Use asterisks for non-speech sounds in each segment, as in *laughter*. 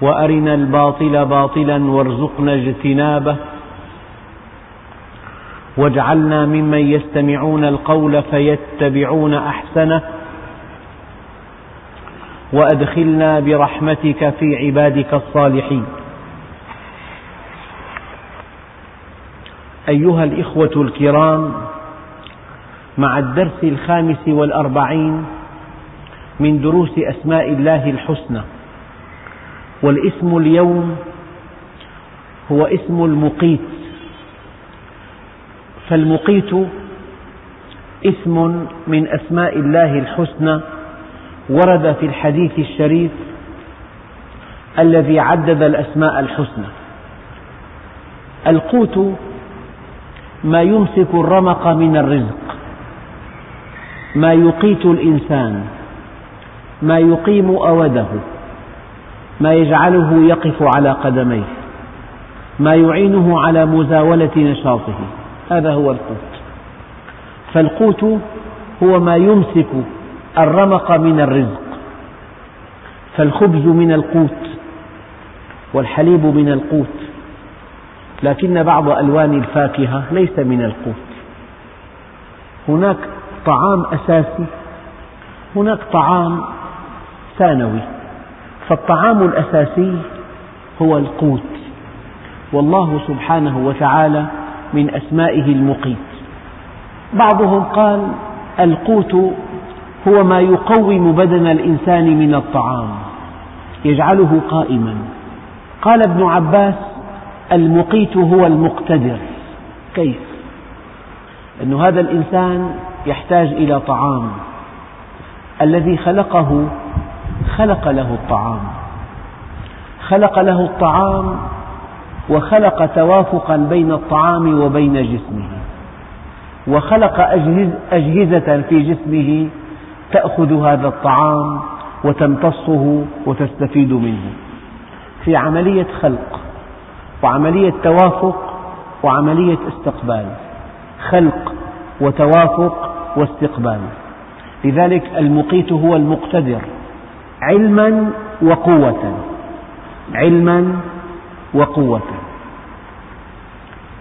وأرنا الباطل باطلا وارزقنا اجتنابه. واجعلنا ممن يستمعون القول فيتبعون أحسنه. وأدخلنا برحمتك في عبادك الصالحين. أيها الإخوة الكرام مع الدرس الخامس والأربعين من دروس أسماء الله الحسنى والاسم اليوم هو اسم المقيت. فالمقيت اسم من أسماء الله الحسنى ورد في الحديث الشريف الذي عدد الأسماء الحسنى. القوت ما يمسك الرمق من الرزق ما يقيت الإنسان ما يقيم أوده ما يجعله يقف على قدميه ما يعينه على مزاولة نشاطه هذا هو القوت. فالقوت هو ما يمسك الرمق من الرزق فالخبز من القوت والحليب من القوت لكن بعض ألوان الفاكهة ليس من القوت. هناك طعام أساسي هناك طعام ثانوي. فالطعام الأساسي هو القوت. والله سبحانه وتعالى من أسمائه المقيت. بعضهم قال القوت هو ما يقوم بدن الإنسان من الطعام يجعله قائما. قال ابن عباس المقيت هو المقتدر. كيف؟ أن هذا الإنسان يحتاج إلى طعام. الذي خلقه خلق له الطعام. خلق له الطعام وخلق توافقا بين الطعام وبين جسمه. وخلق أجهزة في جسمه تأخذ هذا الطعام وتمتصه وتستفيد منه. في عملية خلق وعملية توافق وعملية استقبال. خلق وتوافق واستقبال. لذلك المقيت هو المقتدر. علما وقوة. علما وقوة.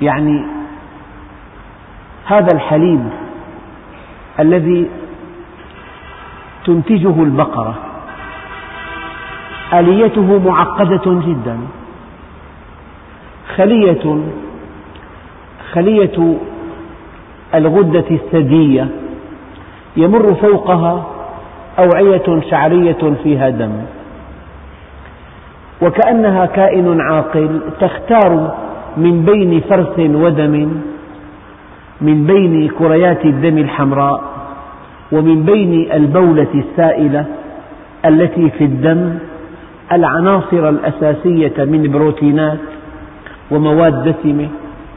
يعني هذا الحليب الذي تنتجه البقرة آليته معقدة جدا. خلية خلية الغدة الثدية يمر فوقها أوعية شعرية فيها دم. وكأنها كائن عاقل تختار من بين فرث ودم من بين كريات الدم الحمراء ومن بين البولة السائلة التي في الدم العناصر الأساسية من بروتينات ومواد دسمة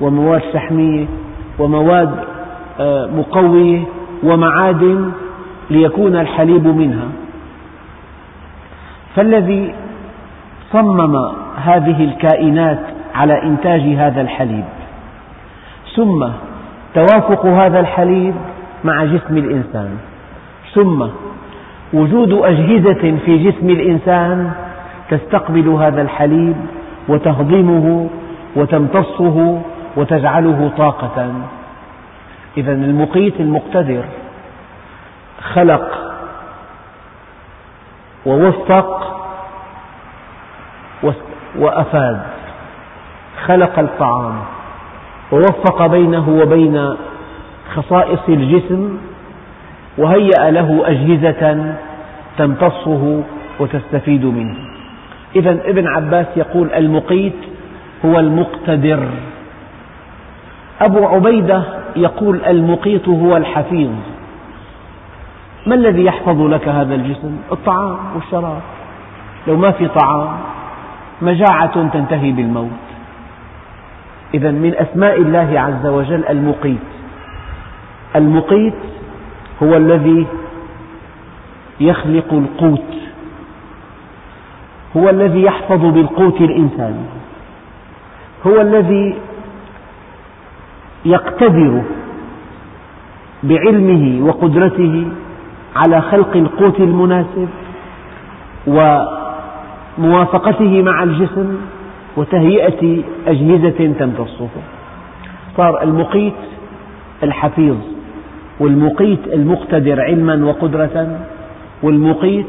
ومواد شحمية ومواد آه، مقوية ومعادن ليكون الحليب منها. فالذي صمم هذه الكائنات على إنتاج هذا الحليب ثم توافق هذا الحليب مع جسم الإنسان ثم وجود أجهزة في جسم الإنسان تستقبل هذا الحليب وتهضمه وتمتصه وتجعله طاقة. إذا المقيت المقتدر خلق ووفق وأفاد خلق الطعام ووفق بينه وبين خصائص الجسم وهيأ له أجهزة تمتصه وتستفيد منه. إذا ابن عباس يقول المقيت هو المقتدر. أبو عبيدة يقول المقيت هو الحفيظ. ما الذي يحفظ لك هذا الجسم؟ الطعام والشراب. لو ما في طعام مجاعة تنتهي بالموت. إذا من أسماء الله عز وجل المقيت. المقيت هو الذي يخلق القوت. هو الذي يحفظ بالقوت الإنسان. هو الذي يقتدر بعلمه وقدرته على خلق القوت المناسب وموافقته مع الجسم وتهيئة أجهزة تمتصه صار المقيت الحفيظ والمقيت المقتدر علما وقدرة والمقيت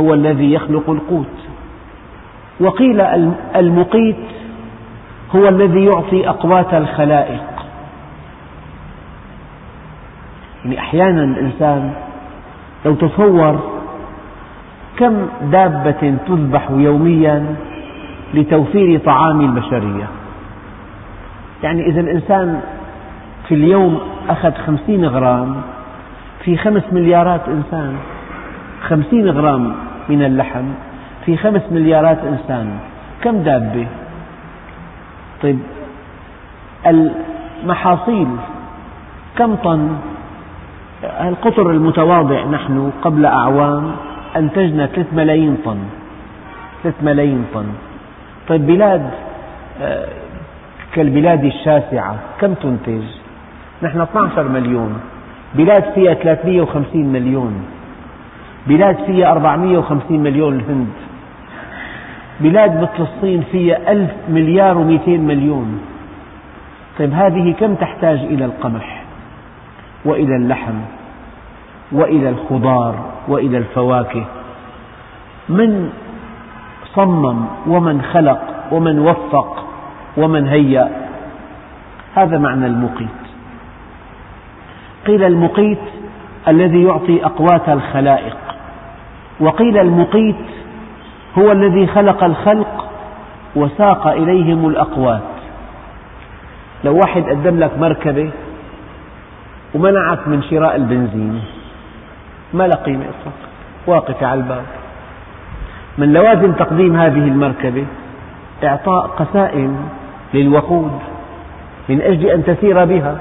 هو الذي يخلق القوت. وقيل المقيت هو الذي يعطي أقوات الخلائق. يعني أحيانا الإنسان لو تصور كم دابة تذبح يوميا لتوفير طعام البشرية يعني إذا الإنسان في اليوم أخذ خمسين غرام في خمس مليارات إنسان خمسين غرام من اللحم في خمس مليارات إنسان كم دابة؟ طيب المحاصيل كم طن؟ القطر المتواضع نحن قبل أعوام أنتجنا 3 ملايين طن. 3 ملايين طن. طيب بلاد آه، كالبلاد الشاسعة كم تنتج؟ نحن 12 مليون. بلاد فيها 350 مليون. بلاد فيها 450 مليون الهند. بلاد مثل الصين فيها ألف مليار ومئتين مليون. طيب هذه كم تحتاج إلى القمح؟ وإلى اللحم وإلى الخضار وإلى الفواكه. من صمم ومن خلق ومن وفق ومن هيأ هذا معنى المقيت. قيل المقيت الذي يعطي أقوات الخلائق وقيل المقيت هو الذي خلق الخلق وساق إليهم الأقوات. لو واحد قدم لك مركبة ومنعك من شراء البنزين. ما لها قيمة إطلاقا. واقفة على الباب. من لوازم تقديم هذه المركبة إعطاء قسائم للوقود من أجل أن تسير بها.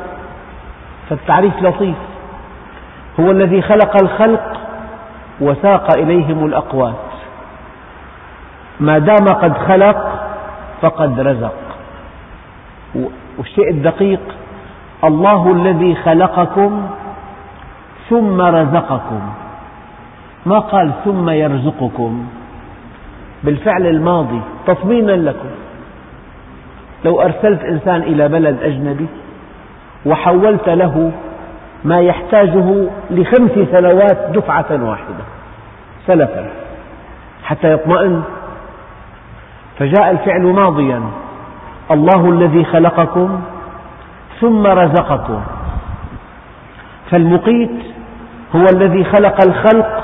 فالتعريف لطيف. هو الذي خلق الخلق وساق إليهم الأقوات. ما دام قد خلق فقد رزق. والشيء الدقيق الله الذي خلقكم ثم رزقكم. ما قال ثم يرزقكم؟ بالفعل الماضي تطمينا لكم. لو أرسلت إنسان إلى بلد أجنبي وحولت له ما يحتاجه لخمس سنوات دفعة واحدة سلفا حتى يطمئن. فجاء الفعل ماضيا. الله الذي خلقكم ثم رزقكم. فالمقيت هو الذي خلق الخلق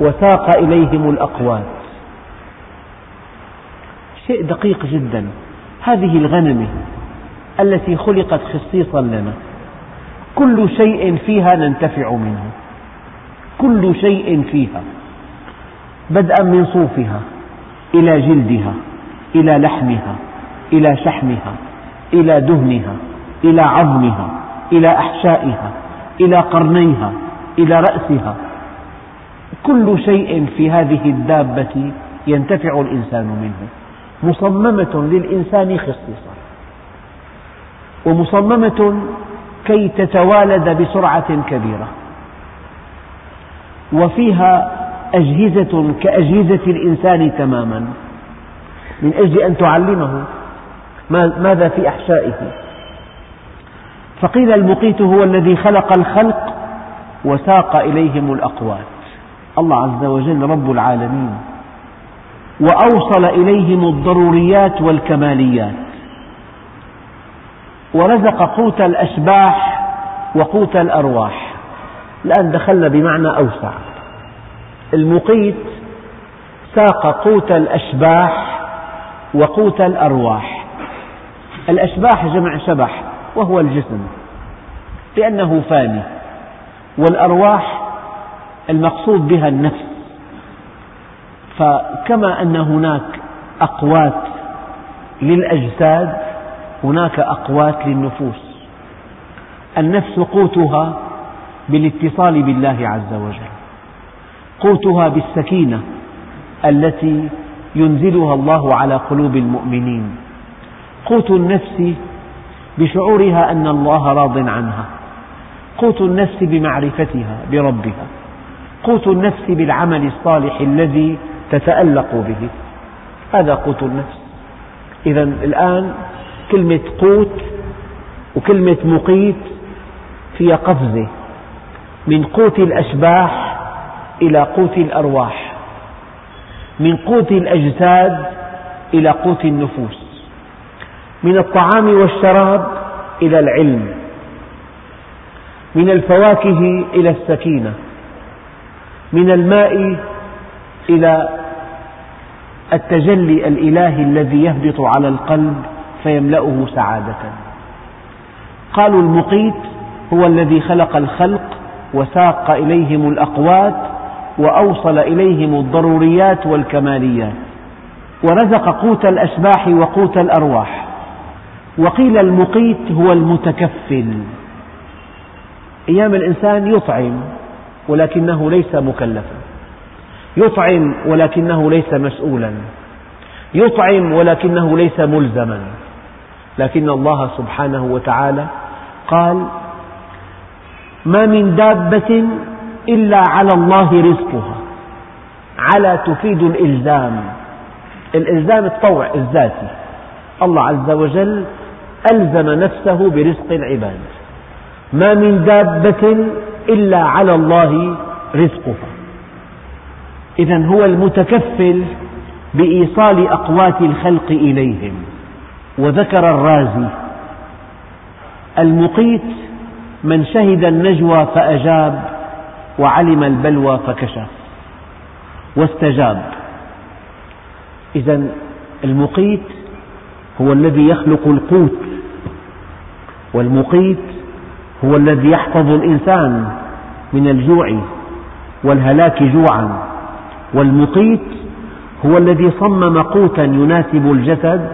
وساق إليهم الأقوات شيء دقيق جدا. هذه الغنمة التي خلقت خصيصا لنا. كل شيء فيها ننتفع منه. كل شيء فيها. بدءا من صوفها إلى جلدها إلى لحمها إلى شحمها إلى دهنها. إلى عظمها إلى أحشائها إلى قرنيها إلى رأسها. كل شيء في هذه الدابة ينتفع الإنسان منه. مصممة للإنسان خصيصا. ومصممة كي تتوالد بسرعة كبيرة. وفيها أجهزة كأجهزة الإنسان تماما. من أجل أن تعلمه ماذا في أحشائه؟ فقيل المقيت هو الذي خلق الخلق وساق إليهم الأقوات. الله عز وجل رب العالمين. وأوصل إليهم الضروريات والكماليات. ورزق قوت الأشباح وقوت الأرواح. الآن دخلنا بمعنى أوسع. المقيت ساق قوت الأشباح وقوت الأرواح. الأشباح جمع شبح. وهو الجسم لأنه فاني والأرواح المقصود بها النفس. فكما أن هناك أقوات للأجساد هناك أقوات للنفوس. النفس قوتها بالاتصال بالله عز وجل قوتها بالسكينة التي ينزلها الله على قلوب المؤمنين. قوت النفس بشعورها أن الله راض عنها. قوت النفس بمعرفتها بربها. قوت النفس بالعمل الصالح الذي تتألق به. هذا قوت النفس. إذا الآن كلمة قوت وكلمة مقيت فيها قفزة. من قوت الأشباح إلى قوت الأرواح. من قوت الأجساد إلى قوت النفوس. من الطعام والشراب إلى العلم من الفواكه إلى السكينة من الماء إلى التجلي الإلهي الذي يهبط على القلب فيملأه سعادة. قالوا المقيت هو الذي خلق الخلق وساق إليهم الأقوات وأوصل إليهم الضروريات والكماليات ورزق قوت الأشباح وقوت الأرواح. وقيل المقيت هو المتكفل. أيام الإنسان يطعم ولكنه ليس مكلفا. يطعم ولكنه ليس مسؤولا. يطعم ولكنه ليس ملزما. لكن الله سبحانه وتعالى قال ما من دابة إلا على الله رزقها. على تفيد الإلزام. الإلزام الطوع الذاتي. الله عز وجل ألزم نفسه برزق العباد. ما من دابة إلا على الله رزقها. إذا هو المتكفل بإيصال أقوات الخلق إليهم. وذكر الرازي المقيت من شهد النجوى فأجاب وعلم البلوى فكشف. واستجاب. إذا المقيت هو الذي يخلق القوت. والمقيت هو الذي يحفظ الإنسان من الجوع والهلاك جوعا. والمقيت هو الذي صمم قوتا يناسب الجسد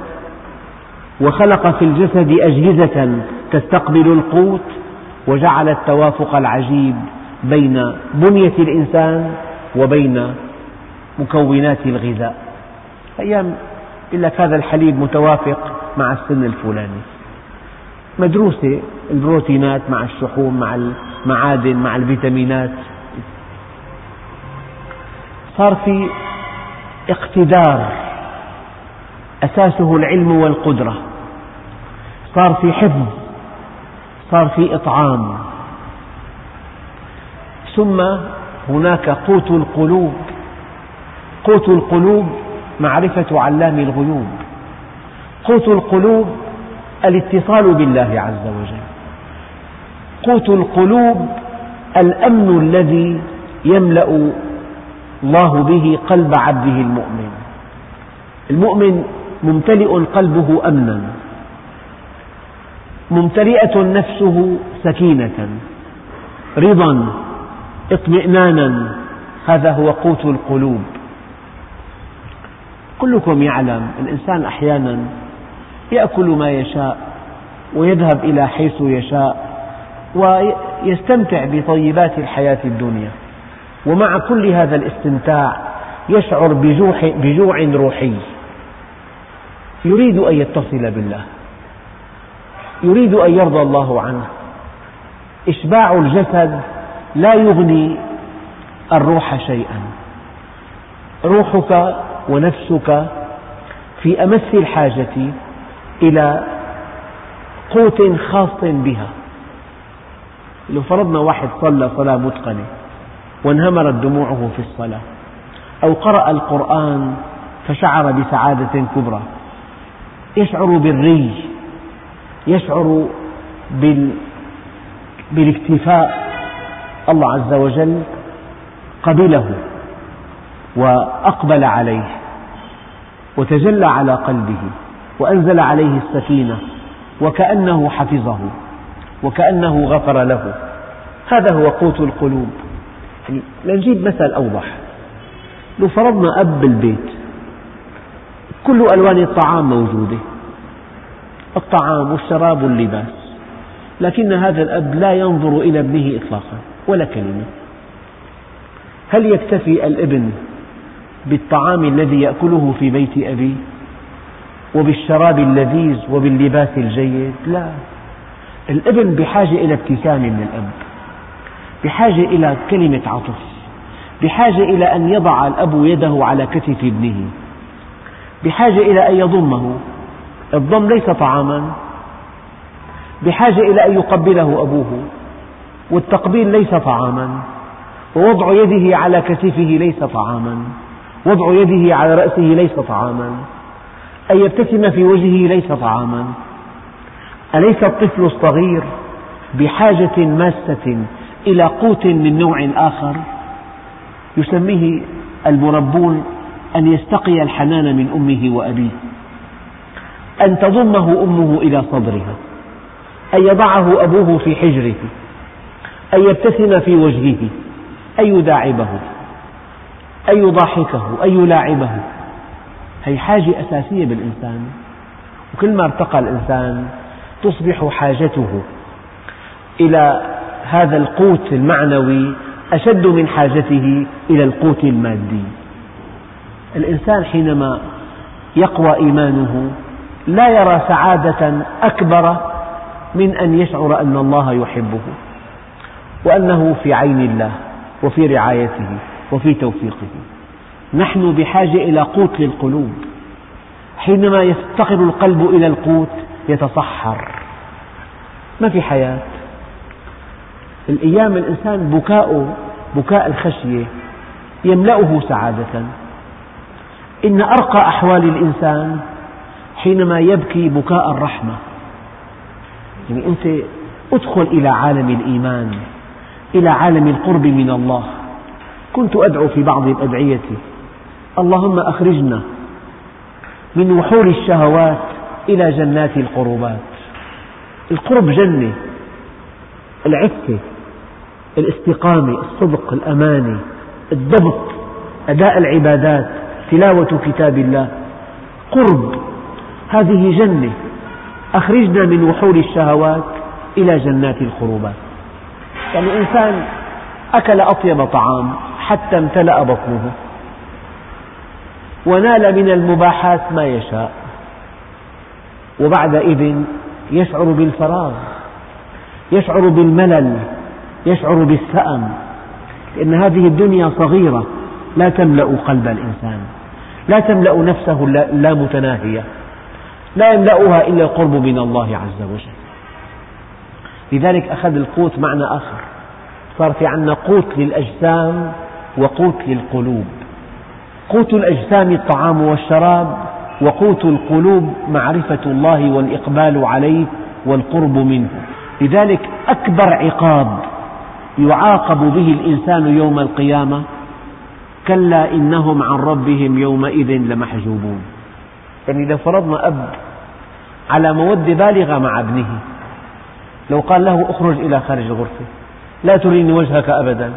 وخلق في الجسد أجهزة تستقبل القوت وجعل التوافق العجيب بين بنية الإنسان وبين مكونات الغذاء. أيام يقول لك هذا الحليب متوافق مع السن الفلاني. مدروسة البروتينات مع الشحوم مع المعادن مع الفيتامينات. صار في اقتدار أساسه العلم والقدرة. صار في حفظ صار في إطعام. ثم هناك قوت القلوب. قوت القلوب معرفة علام الغيوب. قوت القلوب الاتصال بالله عز وجل. قوت القلوب الأمن الذي يملأ الله به قلب عبده المؤمن. المؤمن ممتلئ قلبه أمنا. ممتلئة نفسه سكينة. رضا اطمئنانا. هذا هو قوت القلوب. كلكم يعلم الإنسان أحيانا يأكل ما يشاء ويذهب إلى حيث يشاء ويستمتع بطيبات الحياة الدنيا. ومع كل هذا الاستمتاع يشعر بجوع روحي. يريد أن يتصل بالله. يريد أن يرضى الله عنه. إشباع الجسد لا يغني الروح شيئا. روحك ونفسك في أمس الحاجة إلى قوت خاص بها. لو فرضنا واحد صلى صلاة متقنة وانهمرت دموعه في الصلاة أو قرأ القرآن فشعر بسعادة كبرى يشعر بالري يشعر بال... بالاكتفاء الله عز وجل قبله وأقبل عليه وتجلى على قلبه. وأنزل عليه السكينة وكأنه حفظه وكأنه غفر له. هذا هو قوت القلوب. لنجيب مثل أوضح. لو فرضنا أب بالبيت كل ألوان الطعام موجودة. الطعام والشراب واللباس. لكن هذا الأب لا ينظر إلى ابنه إطلاقا ولا كلمة. هل يكتفي الابن بالطعام الذي يأكله في بيت أبيه؟ وبالشراب اللذيذ وباللباس الجيد لا. الابن بحاجة إلى ابتسامة من الأب بحاجة إلى كلمة عطف بحاجة إلى أن يضع الأب يده على كتف ابنه بحاجة إلى أن يضمه الضم ليس طعاما بحاجة إلى أن يقبله أبوه والتقبيل ليس طعاما ووضع يده على كتفه ليس طعاما وضع يده على رأسه ليس طعاما. أن يبتسم في وجهه ليس طعاما. أليس الطفل الصغير بحاجة ماسة إلى قوت من نوع آخر؟ يسميه المربون أن يستقي الحنان من أمه وأبيه أن تضمه أمه إلى صدرها أن يضعه أبوه في حجره أن يبتسم في وجهه أن يداعبه أن يضاحكه أن يلاعبه. هي حاجة أساسية بالإنسان. وكلما ارتقى الإنسان تصبح حاجته إلى هذا القوت المعنوي أشد من حاجته إلى القوت المادي. الإنسان حينما يقوى إيمانه لا يرى سعادة أكبر من أن يشعر أن الله يحبه وأنه في عين الله وفي رعايته وفي توفيقه. نحن بحاجة إلى قوت للقلوب. حينما يفتقر القلب إلى القوت يتصحر. ما في حياة. الأيام الإنسان بكاؤه بكاء الخشية يملأه سعادة. إن أرقى أحوال الإنسان حينما يبكي بكاء الرحمة. يعني أنت ادخل إلى عالم الإيمان إلى عالم القرب من الله. كنت أدعو في بعض الأدعية. اللهم أخرجنا من وحول الشهوات إلى جنات القربات. القرب جنة العفة الاستقامة الصدق الأمانة الضبط أداء العبادات تلاوة كتاب الله. قرب هذه جنة. أخرجنا من وحول الشهوات إلى جنات القربات. يعني إنسان أكل أطيب طعام حتى امتلأ بطنه. ونال من المباحات ما يشاء. وبعدئذ يشعر بالفراغ يشعر بالملل يشعر بالسأم لأن هذه الدنيا صغيرة لا تملأ قلب الإنسان لا تملأ نفسه اللامتناهية لا يملأها إلا القرب من الله عز وجل. لذلك أخذ القوت معنى آخر صار في عندنا قوت للأجسام وقوت للقلوب. قوت الأجسام الطعام والشراب وقوت القلوب معرفة الله والإقبال عليه والقرب منه. لذلك أكبر عقاب يعاقب به الإنسان يوم القيامة كلا إنهم عن ربهم يومئذ لمحجوبون. يعني لو فرضنا أب على مودة بالغة مع ابنه لو قال له اخرج إلى خارج الغرفة لا تريني وجهك أبدا.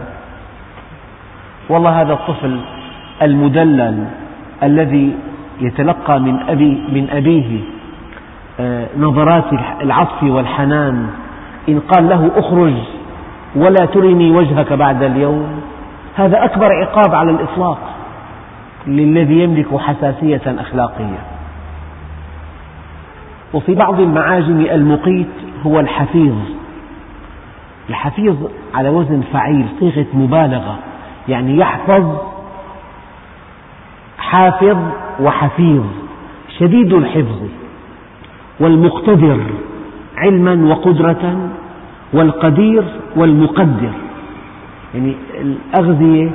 والله هذا الطفل المدلل الذي يتلقى من, أبي من أبيه آه، نظرات العطف والحنان. إن قال له اخرج ولا ترني وجهك بعد اليوم. هذا أكبر عقاب على الإطلاق للذي يملك حساسية أخلاقية. وفي بعض المعاجم المقيت هو الحفيظ. الحفيظ على وزن فعيل صيغة مبالغة يعني يحفظ حافظ وحفيظ شديد الحفظ والمقتدر علما وقدرة والقدير والمقدر. يعني الأغذية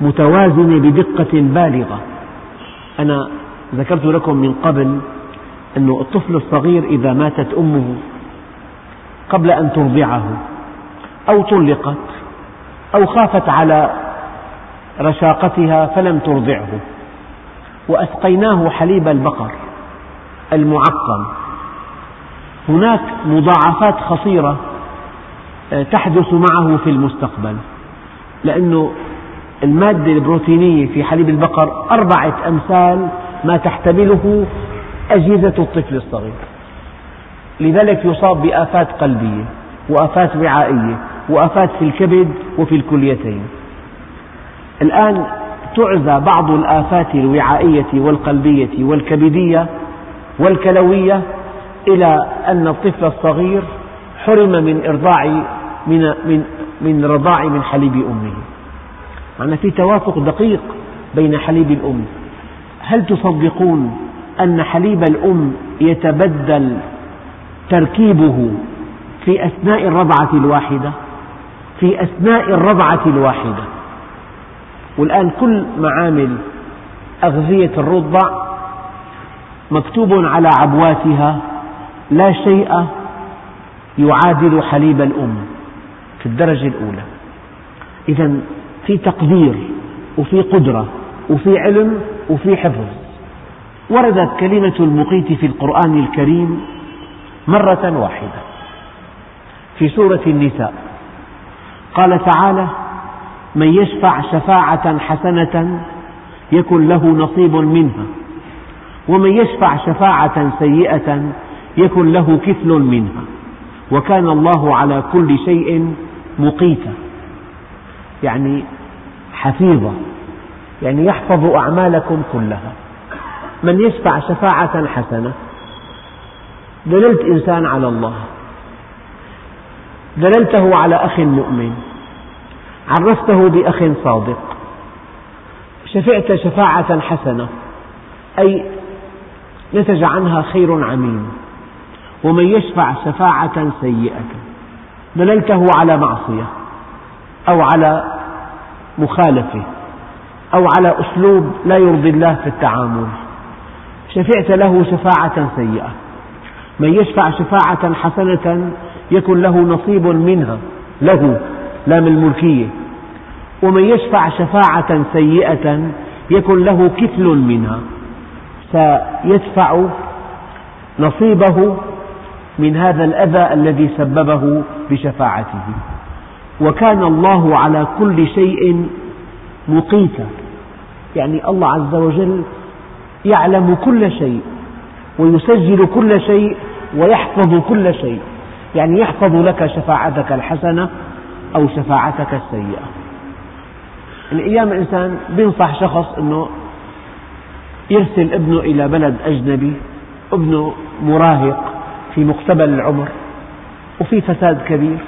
متوازنة بدقة بالغة. أنا ذكرت لكم من قبل أن الطفل الصغير إذا ماتت أمه قبل أن ترضعه أو طلقت أو خافت على رشاقتها فلم ترضعه. وأسقيناه حليب البقر المعقم. هناك مضاعفات خطيرة آه، تحدث معه في المستقبل لأن المادة البروتينية في حليب البقر أربعة أمثال ما تحتمله أجهزة الطفل الصغير. لذلك يصاب بآفات قلبية وآفات وعائية وآفات في الكبد وفي الكليتين. الآن تعزى بعض الآفات الوعائية والقلبية والكبدية والكلوية إلى أن الطفل الصغير حرم من إرضاع من من من رضاع من حليب أمه. معنى في توافق دقيق بين حليب الأم. هل تصدقون أن حليب الأم يتبدل تركيبه في أثناء الرضعة الواحدة؟ في أثناء الرضعة الواحدة. والآن كل معامل أغذية الرضع مكتوب على عبواتها لا شيء يعادل حليب الأم في الدرجة الأولى. إذا في تقدير وفي قدرة وفي علم وفي حفظ. وردت كلمة المقيت في القرآن الكريم مرة واحدة في سورة النساء. قال تعالى من يشفع شفاعة حسنة يكن له نصيب منها. ومن يشفع شفاعة سيئة يكن له كفل منها. وكان الله على كل شيء مقيتا. يعني حفيظا يعني يحفظ أعمالكم كلها. من يشفع شفاعة حسنة دللت إنسان على الله. دللته على أخ مؤمن. عرفته بأخ صادق. شفعت شفاعة حسنة. أي نتج عنها خير عميم. ومن يشفع شفاعة سيئة. دللته على معصية. أو على مخالفة. أو على أسلوب لا يرضي الله في التعامل. شفعت له شفاعة سيئة. من يشفع شفاعة حسنة يكن له نصيب منها. له لام الملكية. ومن يشفع شفاعة سيئة يكن له كفل منها. سيدفع نصيبه من هذا الأذى الذي سببه بشفاعته. وكان الله على كل شيء مقيتا. يعني الله عز وجل يعلم كل شيء ويسجل كل شيء ويحفظ كل شيء. يعني يحفظ لك شفاعتك الحسنة أو شفاعتك السيئة. يعني أيام الإنسان بينصح شخص أنه يرسل ابنه إلى بلد أجنبي ابنه مراهق في مقتبل العمر وفي فساد كبير.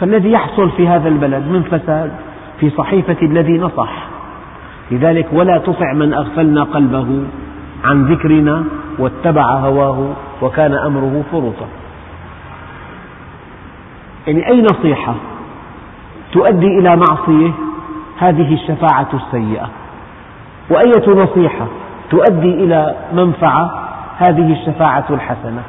فالذي يحصل في هذا البلد من فساد في صحيفة الذي نصح. لذلك ولا تطع من أغفلنا قلبه عن ذكرنا واتبع هواه وكان أمره فرطا يعني أي نصيحة تؤدي إلى معصية؟ هذه الشفاعة السيئة. وأية نصيحة تؤدي إلى منفعة؟ هذه الشفاعة الحسنة.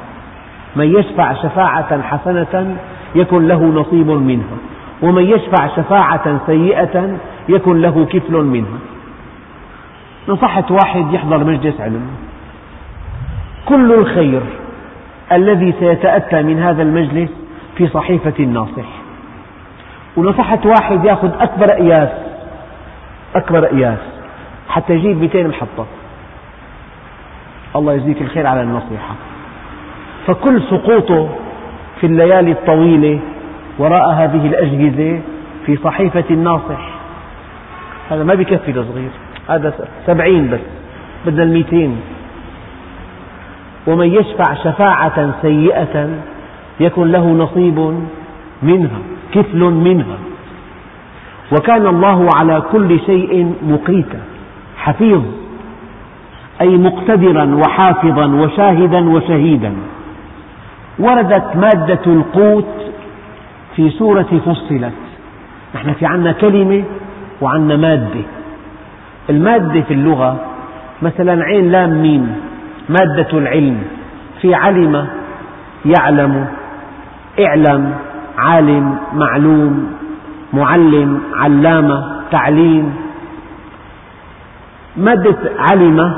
من يشفع شفاعة حسنة يكن له نصيب منها. ومن يشفع شفاعة سيئة يكن له كفل منها. نصحت واحد يحضر مجلس علم. كل الخير الذي سيتأتى من هذا المجلس في صحيفة الناصح. ونصحت واحد يأخذ أكبر إياس أكبر إياس حتى يجيب 200 محطة. الله يجزيك الخير على النصيحة. فكل سقوطه في الليالي الطويلة وراء هذه الأجهزة في صحيفة الناصح. هذا ما بكفي الصغير هذا سبعين بس بدنا المئتين ومن يشفع شفاعة سيئة يكن له نصيب منها. كفل منها. وكان الله على كل شيء مقيتا حفيظ أي مقتدرا وحافظا وشاهدا وشهيدا. وردت مادة القوت في سورة فصلت. نحن في عنا كلمة وعنا مادة. المادة في اللغة مثلا عين لام ميم مادة العلم. في علم يعلم اعلم عالم معلوم معلم علامة تعليم. مادة علم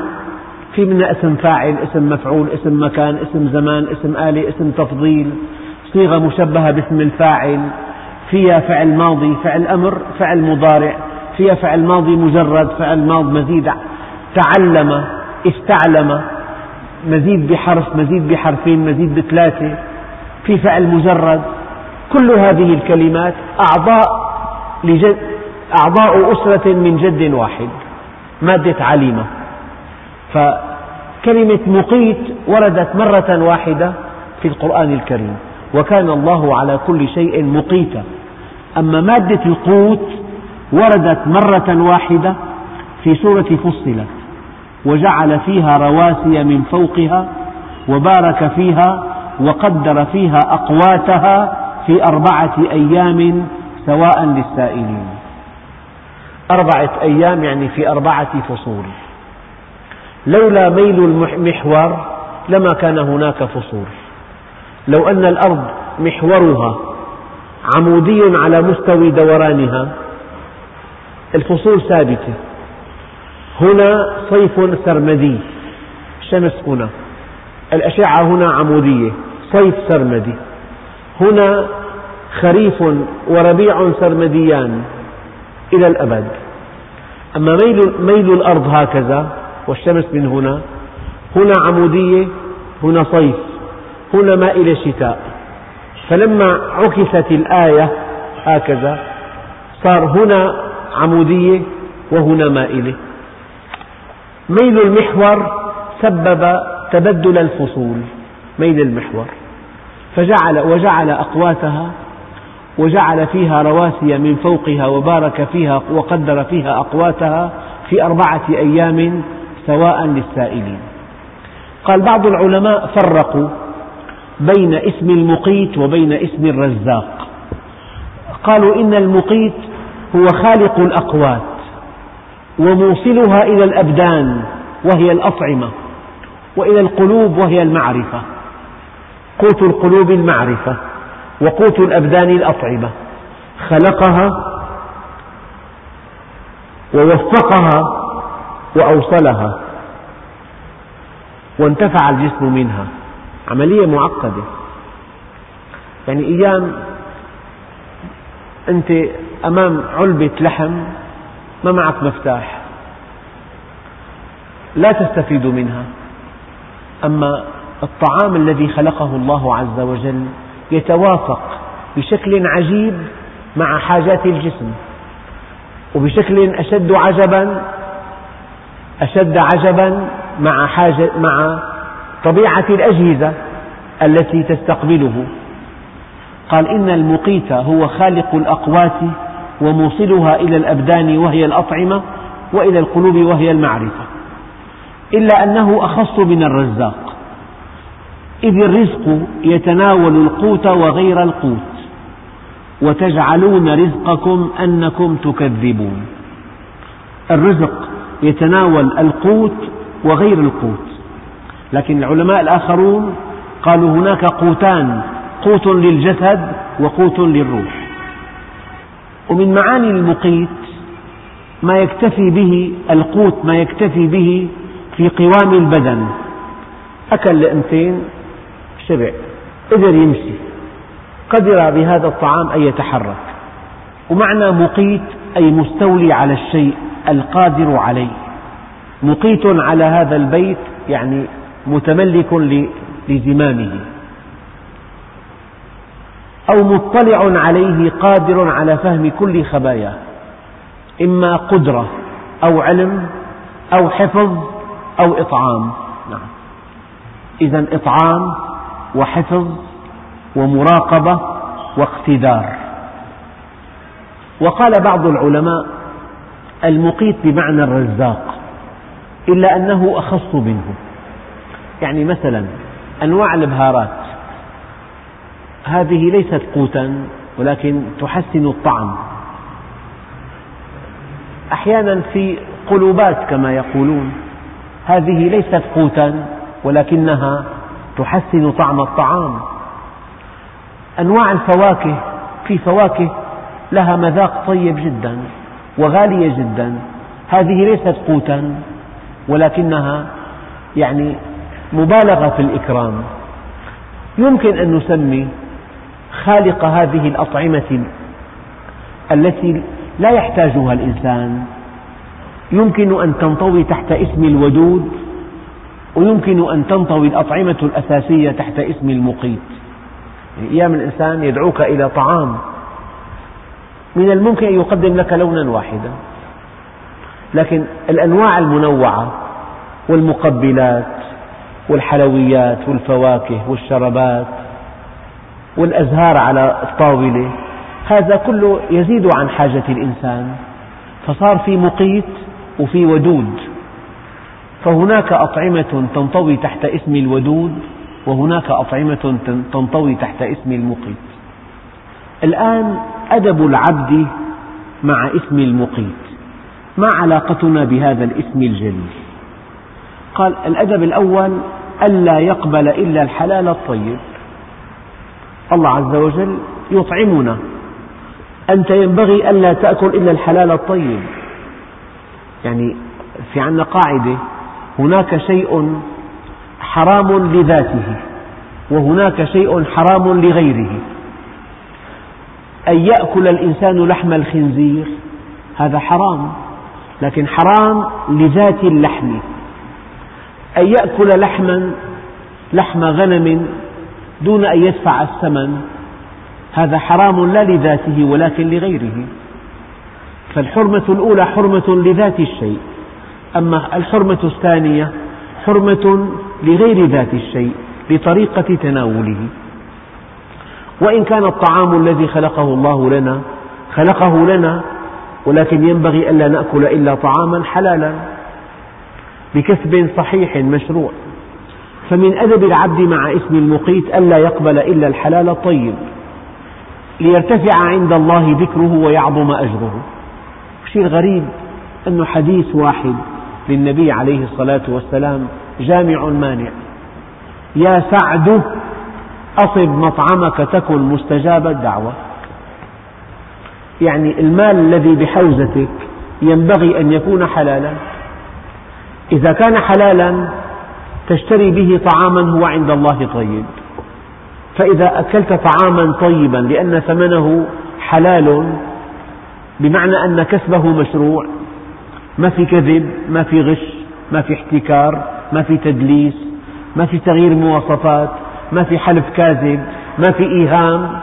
في منها اسم فاعل اسم مفعول اسم مكان اسم زمان اسم آلة اسم تفضيل. صيغة مشبهة باسم الفاعل فيها فعل ماضي فعل أمر فعل مضارع فيها فعل ماضي مجرد فعل ماض مزيد. تعلم استعلم مزيد بحرف مزيد بحرفين مزيد بثلاثة. في فعل مجرد كل هذه الكلمات أعضاء لجد أعضاء أسرة من جد واحد مادة عليمة. فكلمة مقيت وردت مرة واحدة في القرآن الكريم وكان الله على كل شيء مقيتا. أما مادة القوت وردت مرة واحدة في سورة فصلت وجعل فيها رواسي من فوقها وبارك فيها وقدر فيها أقواتها في أربعة أيام سواء للسائلين. أربعة أيام يعني في أربعة فصول. لولا ميل المحور لما كان هناك فصول. لو أن الأرض محورها عمودي على مستوى دورانها الفصول ثابتة. هنا صيف سرمدي الشمس هنا. الأشعة هنا عمودية صيف سرمدي. هنا خريف وربيع سرمديان إلى الأبد. أما ميل, ميل الأرض هكذا والشمس من هنا هنا عمودية هنا صيف هنا مائل شتاء فلما عكست الآية هكذا صار هنا عمودية وهنا مائلة. ميل المحور سبب تبدل الفصول. ميل المحور. فجعل وجعل أقواتها وجعل فيها رواسي من فوقها وبارك فيها وقدر فيها أقواتها في أربعة أيام سواء للسائلين. قال بعض العلماء فرقوا بين اسم المقيت وبين اسم الرزاق. قالوا إن المقيت هو خالق الأقوات وموصلها إلى الأبدان وهي الأطعمة وإلى القلوب وهي المعرفة. قوت القلوب المعرفة وقوت الأبدان الأطعمة. خلقها ووفقها وأوصلها وانتفع الجسم منها. عملية معقدة. يعني أيام أنت أمام علبة لحم ما معك مفتاح. لا تستفيد منها. أما الطعام الذي خلقه الله عز وجل يتوافق بشكل عجيب مع حاجات الجسم وبشكل أشد عجبا أشد عجبا مع, حاجة مع طبيعة الأجهزة التي تستقبله. قال إن المقيت هو خالق الأقوات وموصلها إلى الأبدان وهي الأطعمة وإلى القلوب وهي المعرفة إلا أنه أخص من الرزاق. إذ الرزق يتناول القوت وغير القوت وتجعلون رزقكم أنكم تكذبون. الرزق يتناول القوت وغير القوت. لكن العلماء الآخرون قالوا هناك قوتان قوت للجسد وقوت للروح. ومن معاني المقيت ما يكتفي به القوت ما يكتفي به في قوام البدن. أكل لقمتين شبع قدر يمشي. قدر بهذا الطعام أن يتحرك. ومعنى مقيت أي مستولي على الشيء القادر عليه. مقيت على هذا البيت يعني متملك لزمامه. أو مطلع عليه قادر على فهم كل خباياه. إما قدرة أو علم أو حفظ أو إطعام. نعم. إذا إطعام وحفظ ومراقبة واقتدار. وقال بعض العلماء المقيت بمعنى الرزاق إلا أنه أخص منه. يعني مثلا أنواع البهارات هذه ليست قوتا ولكن تحسن الطعم. أحيانا في قلوبات كما يقولون هذه ليست قوتا ولكنها تحسن طعم الطعام. أنواع الفواكه في فواكه لها مذاق طيب جدا وغالية جدا. هذه ليست قوتا ولكنها يعني مبالغة في الإكرام. يمكن أن نسمي خالق هذه الأطعمة التي لا يحتاجها الإنسان. يمكن أن تنطوي تحت اسم الودود ويمكن أن تنطوي الأطعمة الأساسية تحت اسم المقيت. يعني أيام الإنسان يدعوك إلى طعام. من الممكن أن يقدم لك لونا واحدا. لكن الأنواع المنوعة والمقبلات والحلويات والفواكه والشربات والأزهار على الطاولة هذا كله يزيد عن حاجة الإنسان. فصار في مقيت وفي ودود. فهناك أطعمة تنطوي تحت اسم الودود وهناك أطعمة تنطوي تحت اسم المقيت. الآن أدب العبد مع اسم المقيت. ما علاقتنا بهذا الاسم الجليل؟ قال الأدب الأول ألا يقبل إلا الحلال الطيب. الله عز وجل يطعمنا. أنت ينبغي ألا تأكل إلا الحلال الطيب. يعني في عندنا قاعدة هناك شيء حرام لذاته وهناك شيء حرام لغيره. أن يأكل الإنسان لحم الخنزير هذا حرام لكن حرام لذات اللحم. أن يأكل لحما لحم غنم دون أن يدفع الثمن هذا حرام لا لذاته ولكن لغيره. فالحرمة الأولى حرمة لذات الشيء. أما الحرمة الثانية حرمة لغير ذات الشيء بطريقة تناوله. وإن كان الطعام الذي خلقه الله لنا خلقه لنا ولكن ينبغي ألا نأكل إلا طعاما حلالا بكسب صحيح مشروع. فمن أدب العبد مع اسم المقيت ألا يقبل إلا الحلال الطيب ليرتفع عند الله ذكره ويعظم أجره. الشيء الغريب أن حديث واحد للنبي عليه الصلاة والسلام جامع مانع. يا سعد أصب مطعمك تكن مستجاب الدعوة. يعني المال الذي بحوزتك ينبغي أن يكون حلالا. إذا كان حلالا تشتري به طعاما هو عند الله طيب. فإذا أكلت طعاما طيبا لأن ثمنه حلال بمعنى أن كسبه مشروع ما في كذب ما في غش ما في احتكار ما في تدليس ما في تغيير مواصفات ما في حلف كاذب ما في إيهام.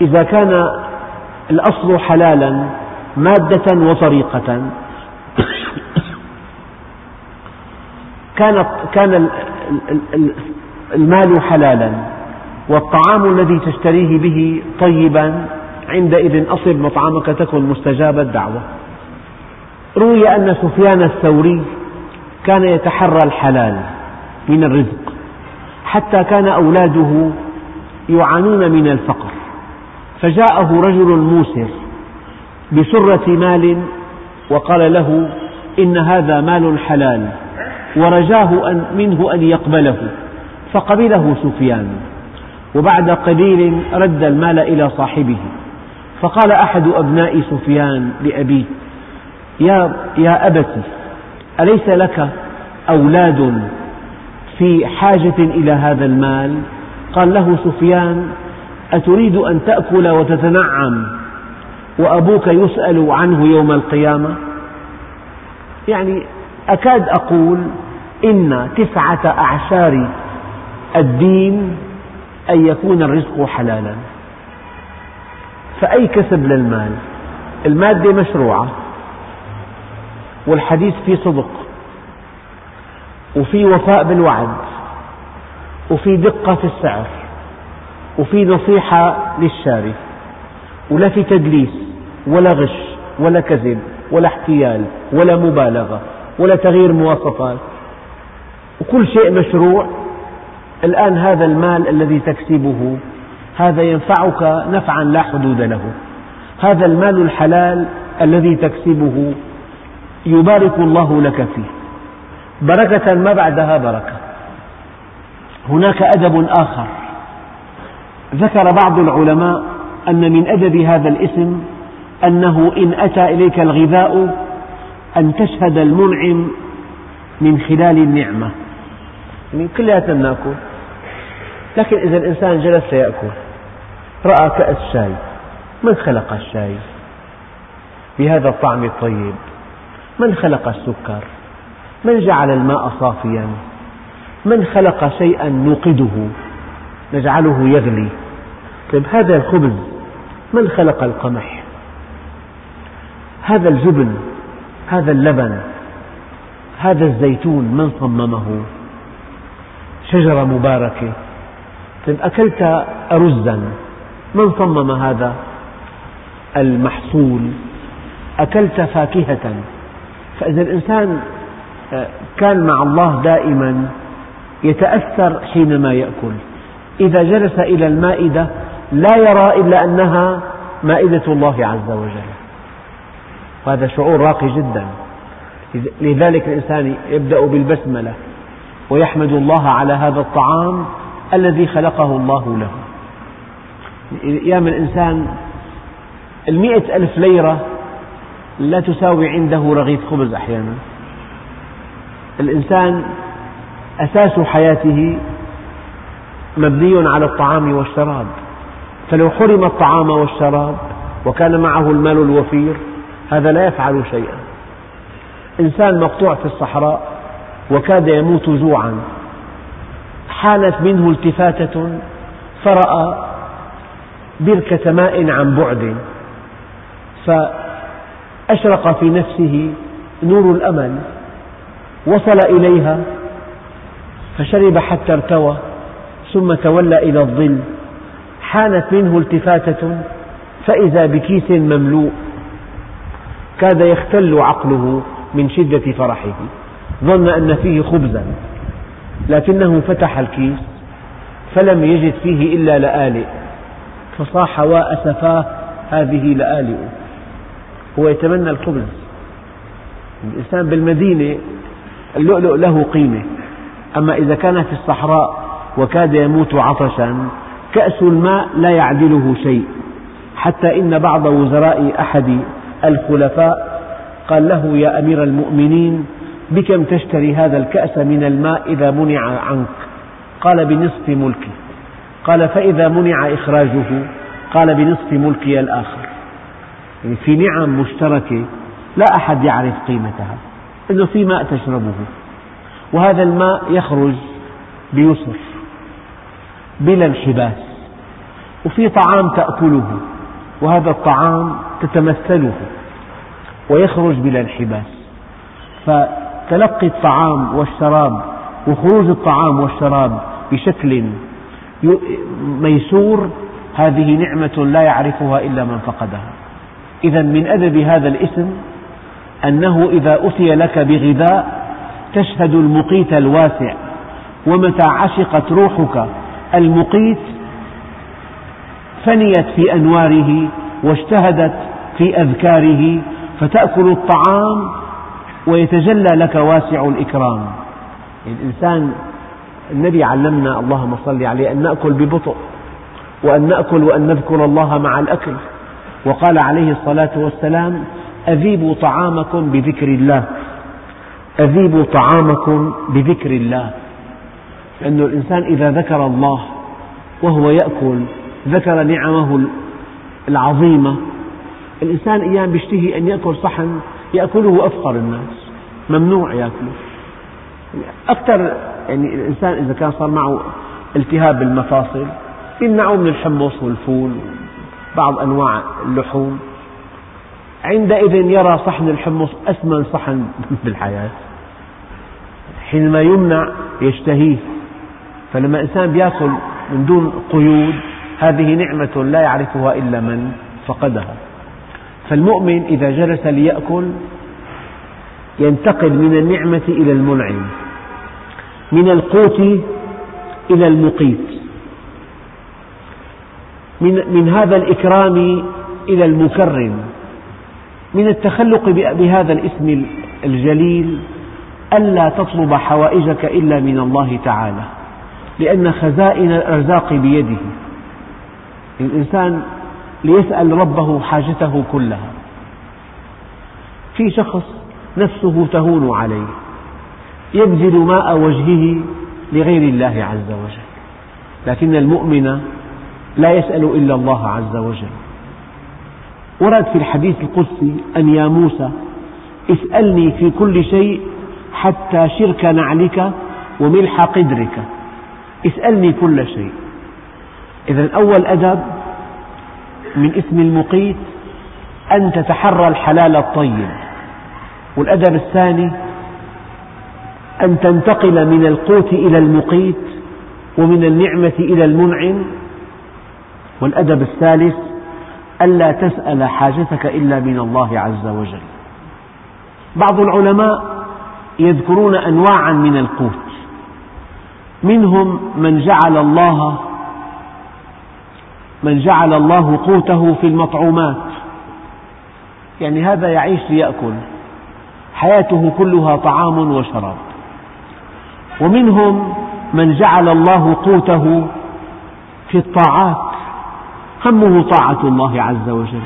إذا كان الأصل حلالا مادة وطريقة. كان المال حلالا والطعام الذي تشتريه به طيبا عندئذ أصب مطعمك تكن مستجاب الدعوة. روي أن سفيان الثوري كان يتحرى الحلال من الرزق حتى كان أولاده يعانون من الفقر. فجاءه رجل موسر بسرة مال وقال له إن هذا مال حلال ورجاه أن منه أن يقبله. فقبله سفيان وبعد قليل رد المال إلى صاحبه. فقال أحد أبناء سفيان لأبيه يا, يا أبت أليس لك أولاد في حاجة إلى هذا المال؟ قال له سفيان أتريد أن تأكل وتتنعم وأبوك يسأل عنه يوم القيامة؟ يعني أكاد أقول إن تسعة أعشار الدين أن يكون الرزق حلالا. فأي كسب للمال؟ المادة مشروعة. والحديث فيه صدق وفي وفاء بالوعد وفي دقة في السعر وفي نصيحة للشاري ولا في تدليس ولا غش ولا كذب ولا احتيال ولا مبالغة ولا تغيير مواصفات. وكل شيء مشروع. الآن هذا المال الذي تكسبه هذا ينفعك نفعا لا حدود له. هذا المال الحلال الذي تكسبه يبارك الله لك فيه. بركة ما بعدها بركة. هناك أدب آخر. ذكر بعض العلماء أن من أدب هذا الاسم أنه إن أتى إليك الغذاء أن تشهد المنعم من خلال النعمة. من كلياتنا نأكل. لكن إذا الإنسان جلس ليأكل رأى كأس شاي. من خلق الشاي؟ بهذا الطعم الطيب. من خلق السكر؟ من جعل الماء صافيا؟ من خلق شيئا نوقده؟ نجعله يغلي؟ طيب هذا الخبز من خلق القمح؟ هذا الجبن هذا اللبن هذا الزيتون من صممه؟ شجرة مباركة. طيب أكلت أرزا من صمم هذا؟ المحصول. أكلت فاكهة. فإذا الإنسان آه، كان مع الله دائما يتأثر حينما يأكل. إذا جلس إلى المائدة لا يرى إلا أنها مائدة الله عز وجل. وهذا شعور راقي جدا. لذلك الإنسان يبدأ بالبسملة ويحمد الله على هذا الطعام الذي خلقه الله له. أيام الإنسان المئة ألف ليرة لا تساوي عنده رغيف خبز أحيانا. الإنسان أساس حياته مبني على الطعام والشراب. فلو حرم الطعام والشراب وكان معه المال الوفير هذا لا يفعل شيئا. إنسان مقطوع في الصحراء وكاد يموت جوعا. حانت منه التفاتة فرأى بركة ماء عن بعد. فأشرق في نفسه نور الأمل وصل إليها فشرب حتى ارتوى ثم تولى إلى الظل. حانت منه التفاتة فإذا بكيس مملوء. كاد يختل عقله من شدة فرحه. ظن أن فيه خبزا لكنه فتح الكيس فلم يجد فيه إلا لآلئ. فصاح وأسفاه هذه لآلئ هو يتمنى الخبز. الإنسان بالمدينة اللؤلؤ له قيمة. أما إذا كان في الصحراء وكاد يموت عطشا كأس الماء لا يعدله شيء. حتى إن بعض وزراء أحد الخلفاء قال له يا أمير المؤمنين بكم تشتري هذا الكأس من الماء إذا منع عنك قال بنصف ملكي. قال فإذا منع إخراجه قال بنصف ملكي الآخر. يعني في نعم مشتركة لا أحد يعرف قيمتها أنه في ماء تشربه وهذا الماء يخرج بيسر بلا انحباس وفي طعام تأكله وهذا الطعام تتمثله ويخرج بلا انحباس. فتلقي الطعام والشراب وخروج الطعام والشراب بشكل ميسور هذه نعمة لا يعرفها إلا من فقدها. إذا من أدب هذا الاسم أنه إذا أتي لك بغذاء تشهد المقيت الواسع ومتى عشقت روحك المقيت فنيت في أنواره واجتهدت في أذكاره فتأكل الطعام ويتجلى لك واسع الإكرام. الإنسان النبي علمنا اللهم صل عليه أن نأكل ببطء وأن نأكل وأن نذكر الله مع الأكل. وقال عليه الصلاة والسلام أذيبوا طعامكم بذكر الله. أذيبوا طعامكم بذكر الله. لأن الإنسان إذا ذكر الله وهو يأكل ذكر نعمه العظيمة الإنسان أيام يشتهي أن يأكل صحن يأكله أفقر الناس ممنوع يأكله. أكثر يعني الإنسان إذا كان صار معه التهاب بالمفاصل يمنعه من الحمص والفول. بعض أنواع اللحوم. عندئذ يرى صحن الحمص أثمن صحن *laughs* بالحياة. حينما يمنع يشتهيه. فلما إنسان يأكل من دون قيود هذه نعمة لا يعرفها إلا من فقدها. فالمؤمن إذا جلس ليأكل ينتقل من النعمة إلى المنعم من القوت إلى المقيت. من, من هذا الإكرام إلى المكرم من التخلق بهذا الاسم الجليل ألا تطلب حوائجك إلا من الله تعالى لأن خزائن الأرزاق بيده. الإنسان ليسأل ربه حاجته كلها. في شخص نفسه تهون عليه يبذل ماء وجهه لغير الله عز وجل لكن المؤمن لا يسأل إلا الله عز وجل. ورد في الحديث القدسي أن يا موسى اسألني في كل شيء حتى شرك نعلك وملح قدرك. اسألني كل شيء. إذا أول أدب من اسم المقيت أن تتحرى الحلال الطيب. والأدب الثاني أن تنتقل من القوت إلى المقيت ومن النعمة إلى المنعم والأدب الثالث ألا تسأل حاجتك إلا من الله عز وجل. بعض العلماء يذكرون أنواعا من القوت. منهم من جعل الله من جعل الله قوته في المطعومات. يعني هذا يعيش ليأكل. حياته كلها طعام وشراب. ومنهم من جعل الله قوته في الطاعات. همه طاعة الله عز وجل.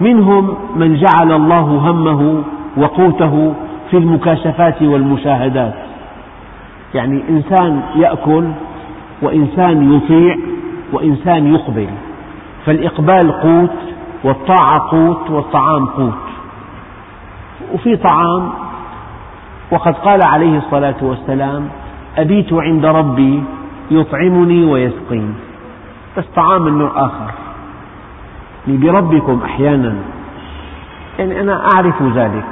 منهم من جعل الله همه وقوته في المكاشفات والمشاهدات. يعني إنسان يأكل وإنسان يطيع وإنسان يقبل. فالإقبال قوت والطاعة قوت والطعام قوت. وفي طعام وقد قال عليه الصلاة والسلام أبيت عند ربي يطعمني ويسقين بس طعام من نوع آخر يعني بربكم أحيانا يعني أنا أعرف ذلك.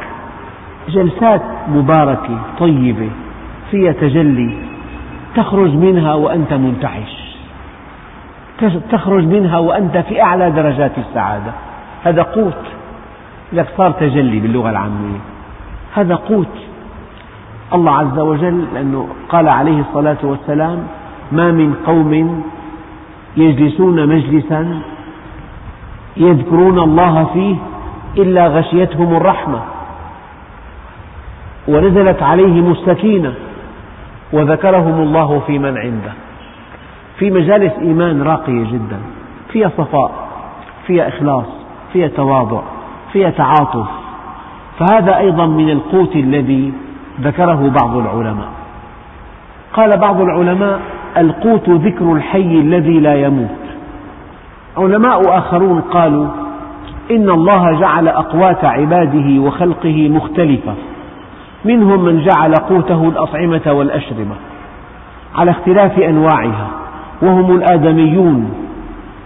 جلسات مباركة طيبة فيها تجلي تخرج منها وأنت منتعش. تخرج منها وأنت في أعلى درجات السعادة. هذا قوت. لك صار تجلي باللغة العامية. هذا قوت. الله عز وجل لأنه قال عليه الصلاة والسلام ما من قوم يجلسون مجلسا يذكرون الله فيه إلا غشيتهم الرحمة ونزلت عليهم السكينة وذكرهم الله في من عنده. في مجالس إيمان راقية جدا فيها صفاء فيها إخلاص فيها تواضع فيها تعاطف. فهذا أيضا من القوت الذي ذكره بعض العلماء. قال بعض العلماء القوت ذكر الحي الذي لا يموت. علماء آخرون قالوا إن الله جعل أقوات عباده وخلقه مختلفة. منهم من جعل قوته الأطعمة والأشربة على اختلاف أنواعها وهم الآدميون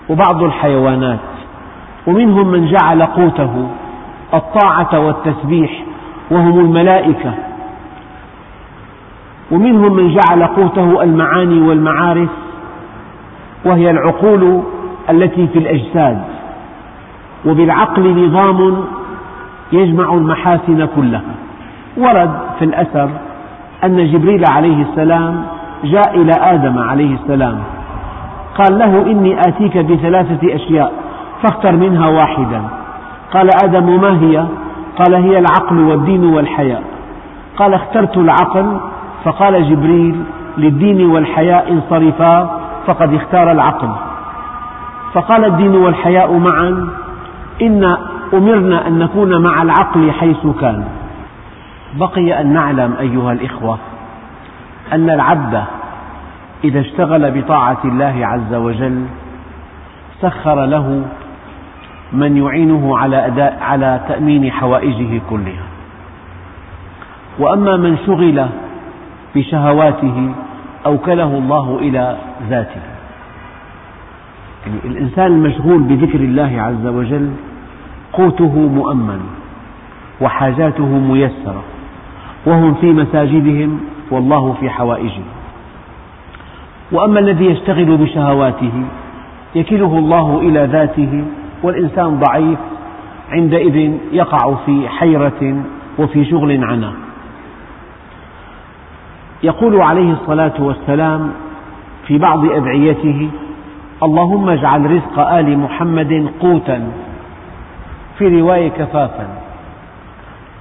وبعض الحيوانات. ومنهم من جعل قوته الطاعة والتسبيح وهم الملائكة ومنهم من جعل قوته المعاني والمعارف وهي العقول التي في الأجساد وبالعقل نظام يجمع المحاسن كلها. ورد في الأثر أن جبريل عليه السلام جاء إلى آدم عليه السلام قال له إني آتيك بثلاثة أشياء فاختر منها واحدا. قال آدم ما هي؟ قال هي العقل والدين والحياء قال اخترت العقل فقال جبريل للدين والحياء انصرفا فقد اختار العقل. فقال الدين والحياء معا إن أمرنا أن نكون مع العقل حيث كان. بقي أن نعلم أيها الإخوة أن العبد إذا اشتغل بطاعة الله عز وجل سخر له من يعينه على أداء على تأمين حوائجه كلها. وأما من شغل بشهواته أوكله الله إلى ذاته. يعني الإنسان المشغول بذكر الله عز وجل قوته مؤمن وحاجاته ميسرة وهم في مساجدهم والله في حوائجهم. وأما الذي يشتغل بشهواته يكله الله إلى ذاته والإنسان ضعيف عندئذ يقع في حيرة وفي شغل عنه يقول عليه الصلاة والسلام في بعض أدعيته اللهم اجعل رزق آل محمد قوتا في رواية كفافا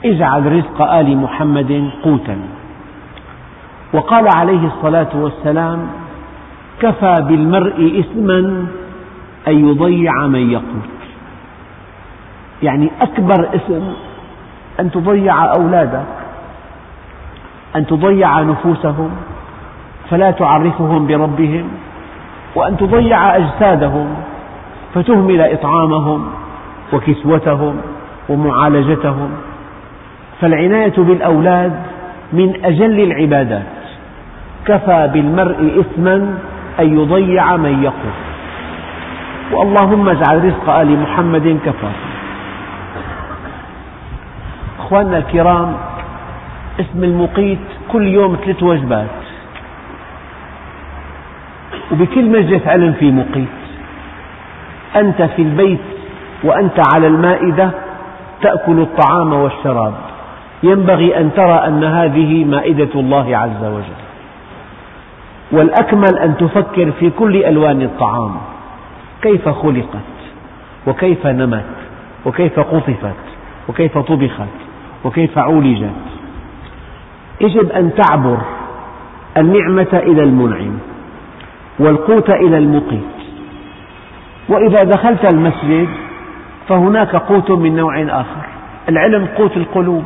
اجعل رزق آل محمد قوتا. وقال عليه الصلاة والسلام كفى بالمرء إثما أن يضيع من يقوت. يعني أكبر إثم أن تضيع أولادك. أن تضيع نفوسهم فلا تعرفهم بربهم وأن تضيع أجسادهم فتهمل إطعامهم وكسوتهم ومعالجتهم. فالعناية بالأولاد من أجل العبادات. كفى بالمرء إثما أن يضيع من يقول واللهم اجعل رزق آل محمد كفى أخواننا الكرام اسم المقيت كل يوم ثلاث وجبات. وبكل مجلس علم في مقيت. أنت في البيت وأنت على المائدة تأكل الطعام والشراب. ينبغي أن ترى أن هذه مائدة الله عز وجل. والأكمل أن تفكر في كل ألوان الطعام. كيف خلقت؟ وكيف نمت؟ وكيف قطفت؟ وكيف طبخت؟ وكيف عولجت يجب أن تعبر النعمة إلى المنعم والقوت إلى المقيت. وإذا دخلت المسجد فهناك قوت من نوع آخر العلم قوت القلوب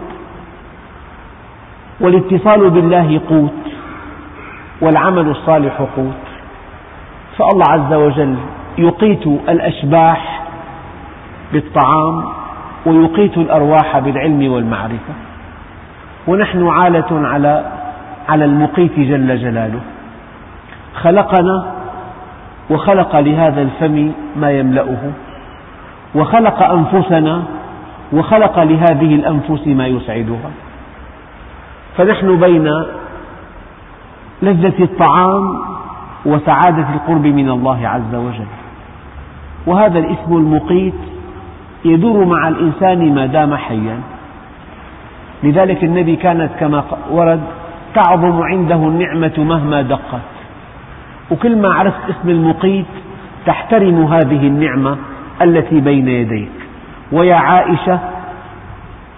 والاتصال بالله قوت والعمل الصالح قوت. فالله عز وجل يقيت الأشباح بالطعام ويقيت الأرواح بالعلم والمعرفة. ونحن عالة على على المقيت جل جلاله. خلقنا وخلق لهذا الفم ما يملأه وخلق أنفسنا وخلق لهذه الأنفس ما يسعدها. فنحن بين لذة الطعام وسعادة القرب من الله عز وجل. وهذا الاسم المقيت يدور مع الإنسان ما دام حيا. لذلك النبي كانت كما ورد تعظم عنده النعمة مهما دقت. وكل ما عرفت اسم المقيت تحترم هذه النعمة التي بين يديك. ويا عائشة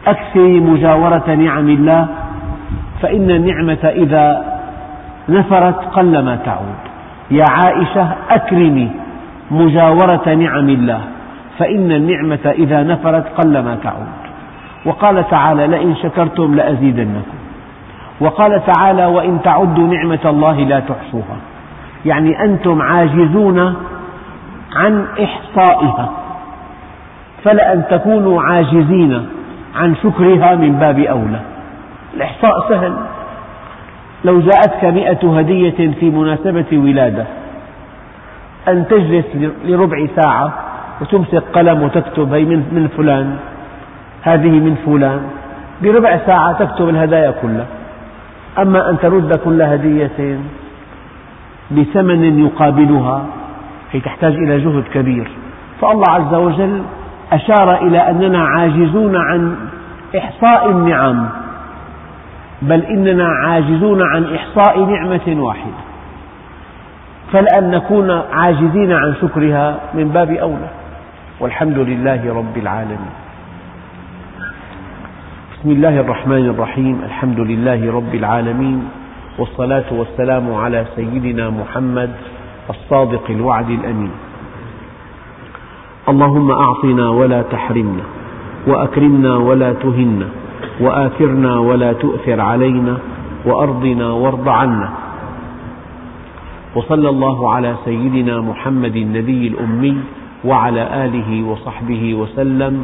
أكثري مجاورة نعم الله فإن النعمة إذا نفرت قلما تعود. يا عائشة أكرمي مجاورة نعم الله فإن النعمة إذا نفرت قلما تعود. وقال تعالى لئن شكرتم لأزيدنكم. وقال تعالى وإن تعدوا نعمة الله لا تحصوها. يعني أنتم عاجزون عن إحصائها. فلأن تكونوا عاجزين عن شكرها من باب أولى. الإحصاء سهل. لو جاءتك مئة هدية في مناسبة ولادة أن تجلس لربع ساعة وتمسك قلم وتكتب هي من فلان. هذه من فلان. بربع ساعة تكتب الهدايا كلها. أما أن ترد كل هدية بثمن يقابلها هي تحتاج إلى جهد كبير. فالله عز وجل أشار إلى أننا عاجزون عن إحصاء النعم. بل إننا عاجزون عن إحصاء نعمة واحدة. فلأن نكون عاجزين عن شكرها من باب أولى. والحمد لله رب العالمين. بسم الله الرحمن الرحيم. الحمد لله رب العالمين والصلاة والسلام على سيدنا محمد الصادق الوعد الأمين. اللهم أعطنا ولا تحرمنا وأكرمنا ولا تهنا وآثرنا ولا تؤثر علينا وأرضنا وارض عنا. وصلى الله على سيدنا محمد النبي الأمي وعلى آله وصحبه وسلم